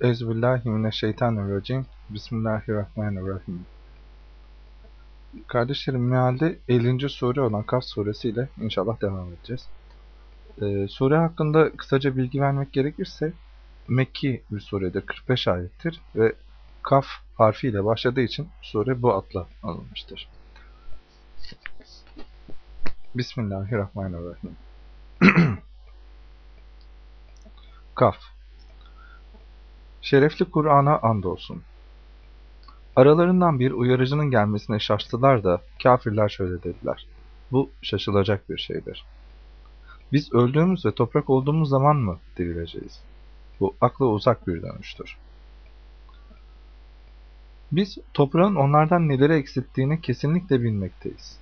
Ezbillahimineşşeytanirracim. Bismillahirrahmanirrahim. Kardeşlerim mealde 50. sure olan Kaf suresiyle inşallah devam edeceğiz. Ee, sure hakkında kısaca bilgi vermek gerekirse Mekki bir suredir, 45 ayettir ve Kaf harfiyle başladığı için sure bu adla alınmıştır. Bismillahirrahmanirrahim. Kaf Şerefli Kur'an'a andolsun. Aralarından bir uyarıcının gelmesine şaştılar da kafirler şöyle dediler. Bu şaşılacak bir şeydir. Biz öldüğümüz ve toprak olduğumuz zaman mı dirileceğiz? Bu akla uzak bir dönüştür. Biz toprağın onlardan neleri eksilttiğini kesinlikle bilmekteyiz.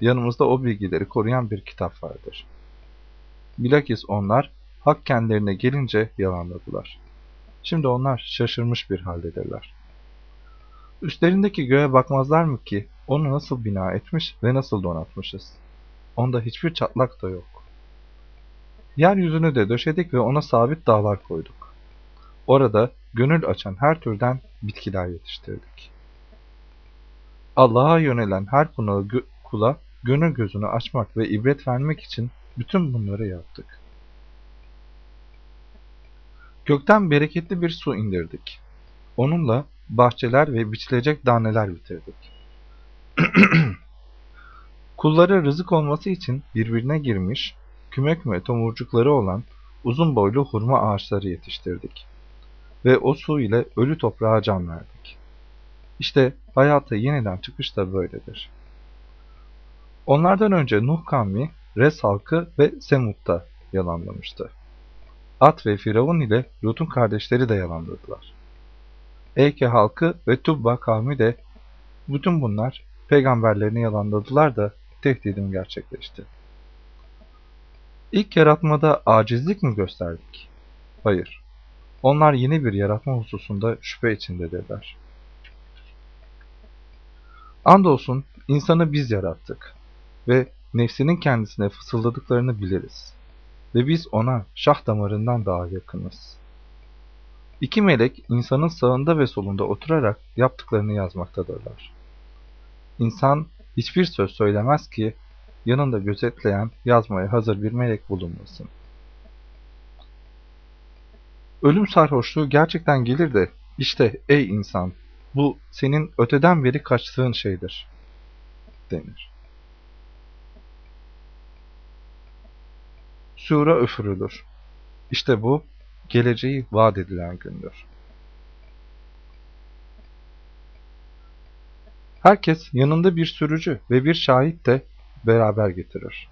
Yanımızda o bilgileri koruyan bir kitap vardır. Bilakis onlar hak kendilerine gelince yalanladılar. Şimdi onlar şaşırmış bir haldedirler. Üstlerindeki göğe bakmazlar mı ki onu nasıl bina etmiş ve nasıl donatmışız? Onda hiçbir çatlak da yok. Yeryüzünü de döşedik ve ona sabit dağlar koyduk. Orada gönül açan her türden bitkiler yetiştirdik. Allah'a yönelen her kula gönül gözünü açmak ve ibret vermek için bütün bunları yaptık. Gökten bereketli bir su indirdik. Onunla bahçeler ve biçilecek daneler bitirdik. Kulları rızık olması için birbirine girmiş, küme küme tomurcukları olan uzun boylu hurma ağaçları yetiştirdik. Ve o su ile ölü toprağa can verdik. İşte hayata yeniden çıkış da böyledir. Onlardan önce Nuh kavmi, Res halkı ve Semud'da yalanlamıştı. At ve Firavun ile Lut'un kardeşleri de yalanladılar. Eyke halkı ve Tubba kavmi de bütün bunlar peygamberlerini yalanladılar da tehdidim gerçekleşti. İlk yaratmada acizlik mi gösterdik? Hayır. Onlar yeni bir yaratma hususunda şüphe içindedirler. Andolsun insanı biz yarattık ve nefsinin kendisine fısıldadıklarını biliriz ve biz ona şah damarından daha yakınız. İki melek insanın sağında ve solunda oturarak yaptıklarını yazmaktadırlar. İnsan hiçbir söz söylemez ki yanında gözetleyen yazmaya hazır bir melek bulunmasın. Ölüm sarhoşluğu gerçekten gelir de işte ey insan bu senin öteden beri kaçtığın şeydir denir. Sura üfürülür. İşte bu, geleceği vaat edilen gündür. Herkes yanında bir sürücü ve bir şahit de beraber getirir.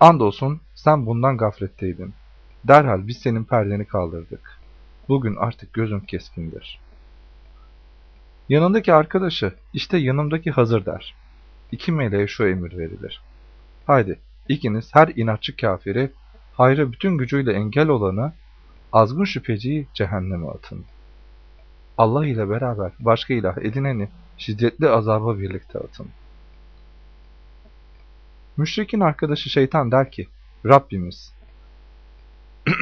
Andolsun sen bundan gafletteydin. Derhal biz senin perdeni kaldırdık. Bugün artık gözün keskindir. Yanındaki arkadaşı işte yanımdaki hazır der. İki meleğe şu emir verilir. Haydi İkiniz her inatçı kafiri, hayrı bütün gücüyle engel olanı, azgın şüpheciyi cehenneme atın. Allah ile beraber başka ilah edineni şiddetli azaba birlikte atın. Müşrikin arkadaşı şeytan der ki, Rabbimiz,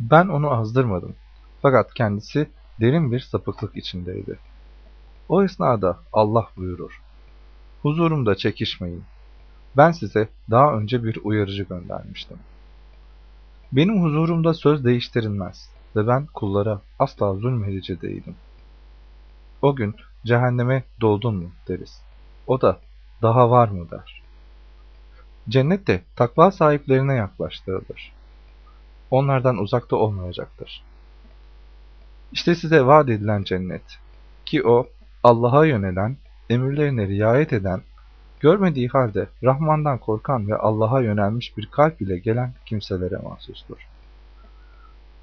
ben onu azdırmadım. Fakat kendisi derin bir sapıklık içindeydi. O esnada Allah buyurur, huzurumda çekişmeyin. Ben size daha önce bir uyarıcı göndermiştim. Benim huzurumda söz değiştirilmez ve ben kullara asla zulmedici değilim. O gün cehenneme doldun mu deriz. O da daha var mı der. Cennet de takva sahiplerine yaklaştırılır. Onlardan uzakta olmayacaktır. İşte size vaat edilen cennet ki o Allah'a yönelen, emirlerine riayet eden Görmediği halde Rahman'dan korkan ve Allah'a yönelmiş bir kalp ile gelen kimselere mahsustur.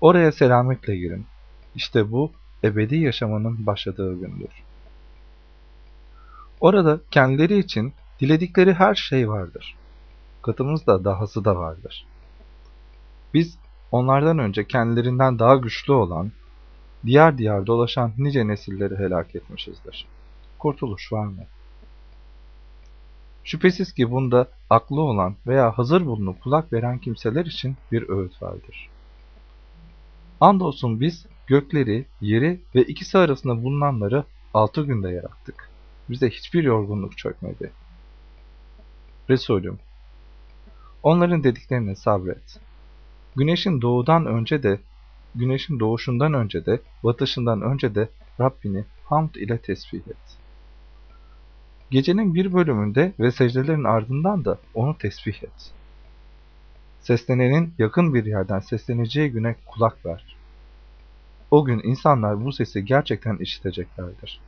Oraya selametle girin. İşte bu ebedi yaşamanın başladığı gündür. Orada kendileri için diledikleri her şey vardır. Katımızda dahası da vardır. Biz onlardan önce kendilerinden daha güçlü olan, diğer diğer dolaşan nice nesilleri helak etmişizdir. Kurtuluş var mı? Şüphesiz ki bunda aklı olan veya hazır bulunup kulak veren kimseler için bir öğüt vardır. Andolsun biz gökleri, yeri ve ikisi arasında bulunanları altı günde yarattık. Bize hiçbir yorgunluk çökmedi. Resulüm, onların dediklerine sabret. Güneşin doğudan önce de, güneşin doğuşundan önce de, batışından önce de Rabbini hamd ile tesbih et. Gecenin bir bölümünde ve secdelerin ardından da onu tesbih et. Seslenenin yakın bir yerden sesleneceği güne kulak ver. O gün insanlar bu sesi gerçekten işiteceklerdir.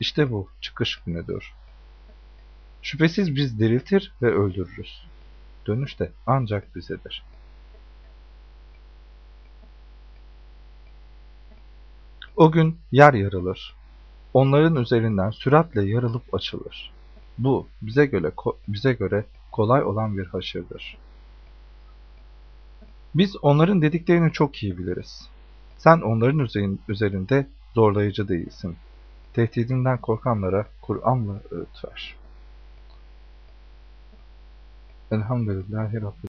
İşte bu çıkış günüdür. Şüphesiz biz diriltir ve öldürürüz. Dönüş de ancak bizedir. O gün yer yarılır. Onların üzerinden süratle yarılıp açılır. Bu bize göre bize göre kolay olan bir haşırdır. Biz onların dediklerini çok iyi biliriz. Sen onların üzerinde zorlayıcı değilsin. Tehdidinden korkanlara Kur'an'la öğüt ver. Elhamdülillahi Rabbil